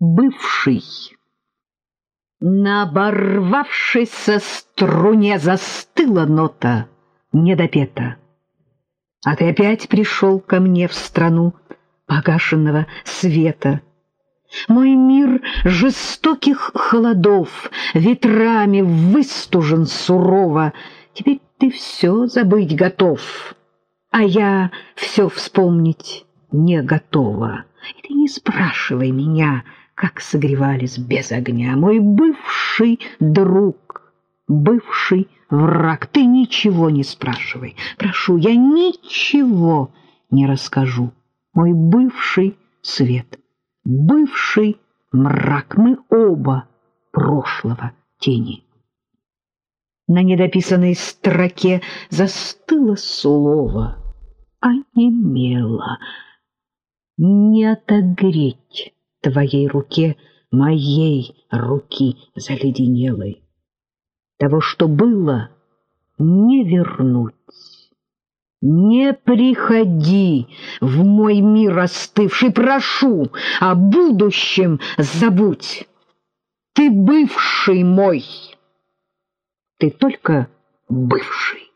бывший. На оборвавшейся струне застыла нота, недопета. А ты опять пришел ко мне в страну погашенного света. Мой мир жестоких холодов ветрами выстужен сурово. Теперь ты все забыть готов, а я все вспомнить не готова. И ты не спрашивай меня, как согревались без огня. Мой бывший друг, бывший враг, ты ничего не спрашивай. Прошу, я ничего не расскажу. Мой бывший свет, бывший мрак, мы оба прошлого тени. На недописанной строке застыло слово, а онемело. Не отогреть твоей руке моей руки заледенелой. Того, что было, не вернуть. Не приходи в мой мир остывший, прошу, о будущем забудь. Ты бывший мой, ты только бывший.